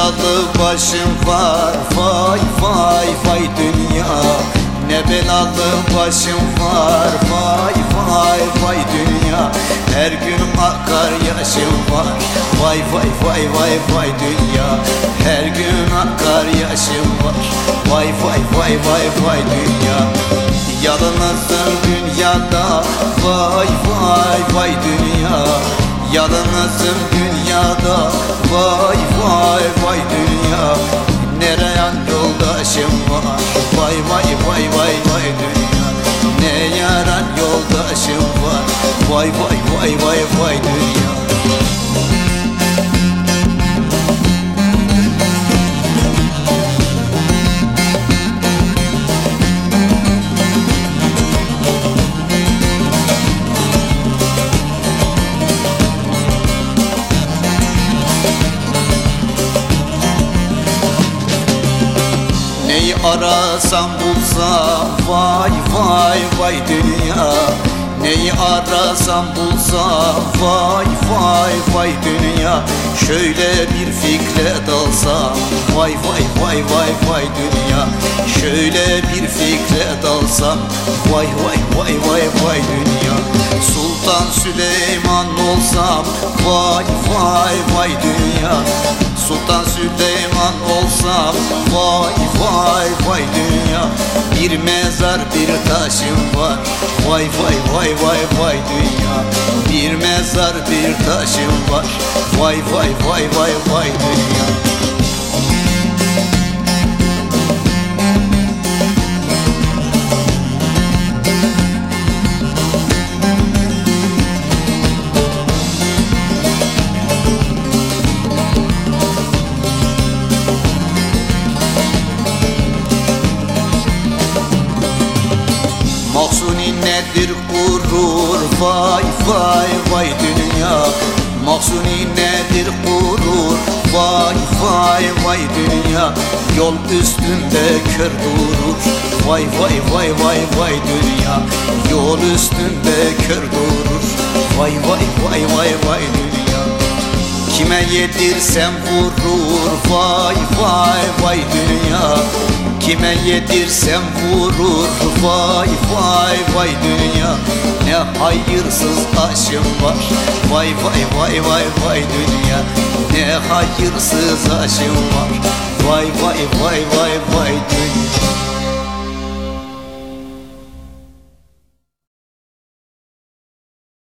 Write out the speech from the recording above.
belalı başım var. Vay vay vay dünya. Ne belalı başım var. Vay vay vay dünya. Her gün akar yaşım var. Vay vay vay vay vay dünya. Her gün akar yaşım var. Vay vay vay vay vay dünya. Yalnızım dünyada. Vay vay vay dünya. Yalnızım dünyada. Vay vay dünya Ne yaran yoldaşım var. Vay vay vay vay vay dünya arasam bulsam vay vay vay dünya. Neyi arasam bulsam vay vay vay dünya. Şöyle bir fikre dalsam vay vay vay vay vay dünya. Şöyle bir fikre dalsam vay vay vay vay vay dünya. Sultan Süleyman olsam vay vay vay dünya Sultan Süleyman olsam vay vay vay dünya. Bir mezar bir taşım var. Vay vay vay vay vay dünya. Bir mezar bir taşım var. Vay vay vay vay vay dünya Mahsuni nedir gurur? Vay vay vay dünya. Mahsuni nedir gurur? Vay vay vay dünya. Yol üstünde kör durur. Vay vay vay vay vay dünya. Yol üstünde kör durur. Vay vay vay vay vay dünya. Kime yedirsem vurur. Vay vay vay dünya Kime yedirsem vurur. Vay vay vay dünya. Ne hayırsız aşım var. Vay vay vay vay vay dünya. Ne hayırsız aşım var. Vay vay vay vay vay dünya